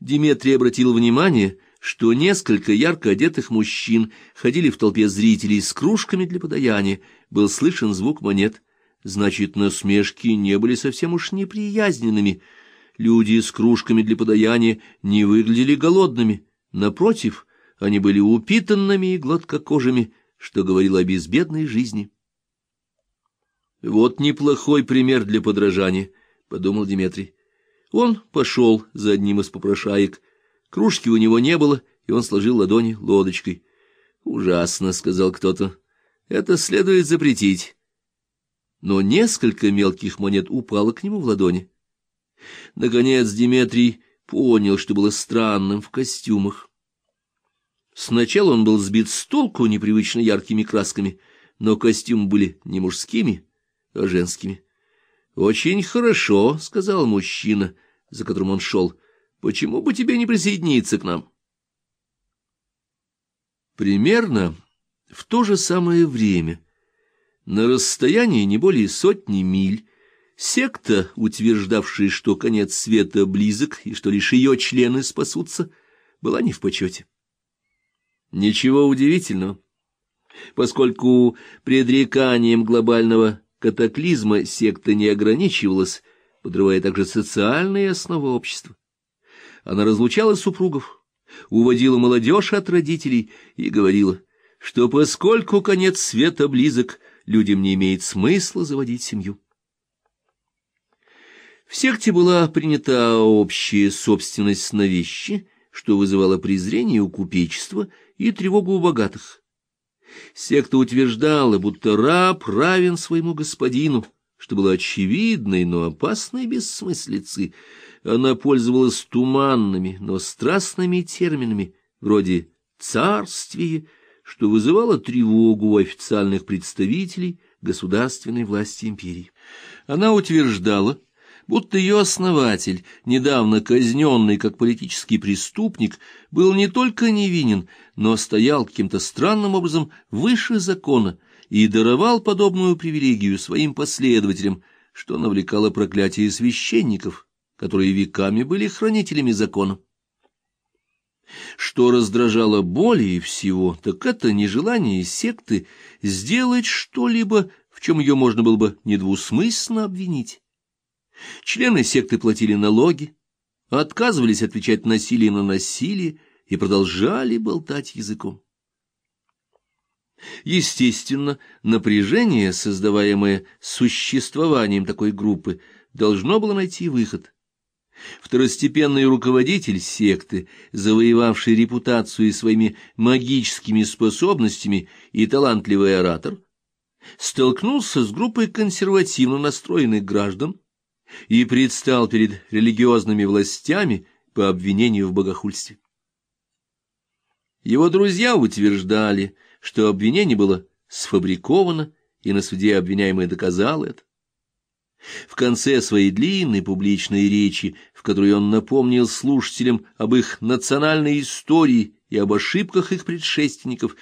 Диметрий обратил внимание, что несколько ярко одетых мужчин ходили в толпе зрителей с кружками для подаяния, был слышен звук монет. Значит, насмешки не были совсем уж неприязненными. Люди с кружками для подаяния не выглядели голодными. Напротив, они были упитанными и гладкокожими, что говорило о безбедной жизни. «Вот неплохой пример для подражания», — подумал Дмитрий. Он пошел за одним из попрошаек. Кружки у него не было, и он сложил ладони лодочкой. «Ужасно», — сказал кто-то. «Это следует запретить». Но несколько мелких монет упало к нему в ладони. Наконец Диметрий понял, что было странным в костюмах. Сначала он был сбит с толку непривычно яркими красками, но костюмы были не мужскими, а женскими. «Очень хорошо», — сказал мужчина, за которым он шел. «Почему бы тебе не присоединиться к нам?» Примерно в то же самое время, на расстоянии не более сотни миль, секта, утверждавшая, что конец света близок и что лишь ее члены спасутся, была не в почете. Ничего удивительного, поскольку предреканием глобального катаклизма секта не ограничивалась, подрывая также социальные основы общества. Она разлучала супругов, уводила молодежь от родителей и говорила, что поскольку конец света близок, людям не имеет смысла заводить семью. В секте была принята общая собственность на вещи, что вызывало презрение у купечества и тревогу у богатых. Секта утверждала, будто раб равен своему господину, что было очевидной, но опасной бессмыслицей. Она пользовалась туманными, но страстными терминами, вроде «царствие», что вызывало тревогу у официальных представителей государственной власти империи. Она утверждала, будто ее основатель, недавно казненный как политический преступник, был не только невинен, но стоял каким-то странным образом выше закона и даровал подобную привилегию своим последователям, что навлекало проклятие священников, которые веками были хранителями закона. Что раздражало более всего, так это нежелание секты сделать что-либо, в чем ее можно было бы недвусмысленно обвинить. Члены секты платили налоги, отказывались отвечать насилие на насилие и продолжали болтать языком. Естественно, напряжение, создаваемое существованием такой группы, должно было найти выход. Второстепенный руководитель секты, завоевавший репутацию своими магическими способностями и талантливый оратор, столкнулся с группой консервативно настроенных граждан, и предстал перед религиозными властями по обвинению в богохульстве. Его друзья утверждали, что обвинение было сфабриковано, и на суде обвиняемый доказал это. В конце своей длинной публичной речи, в которой он напомнил слушателям об их национальной истории и об ошибках их предшественников,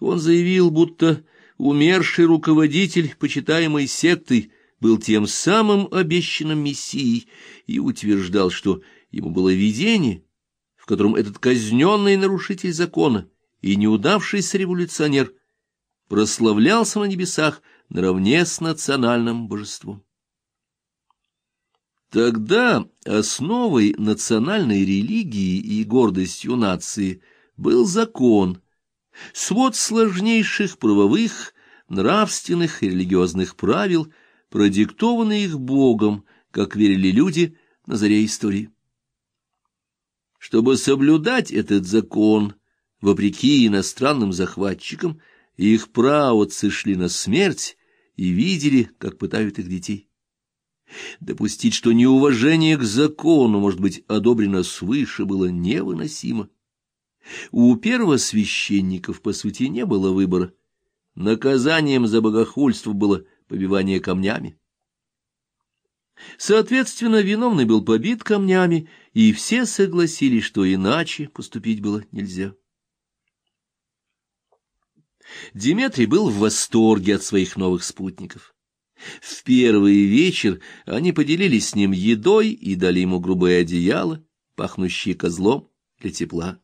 он заявил, будто умерший руководитель, почитаемой сектой, был тем самым обещанным Мессией и утверждал, что ему было видение, в котором этот казненный нарушитель закона и неудавшийся революционер прославлялся на небесах наравне с национальным божеством. Тогда основой национальной религии и гордостью нации был закон, свод сложнейших правовых, нравственных и религиозных правил – продиктованный их Богом, как верили люди на заре истории. Чтобы соблюдать этот закон, вопреки иностранным захватчикам, их праотцы шли на смерть и видели, как пытают их детей. Допустить, что неуважение к закону может быть одобрено свыше, было невыносимо. У первосвященников, по сути, не было выбора. Наказанием за богохульство было побивание камнями. Соответственно, виновный был побит камнями, и все согласились, что иначе поступить было нельзя. Диметрий был в восторге от своих новых спутников. В первый вечер они поделились с ним едой и дали ему грубое одеяло, пахнущие козлом для тепла.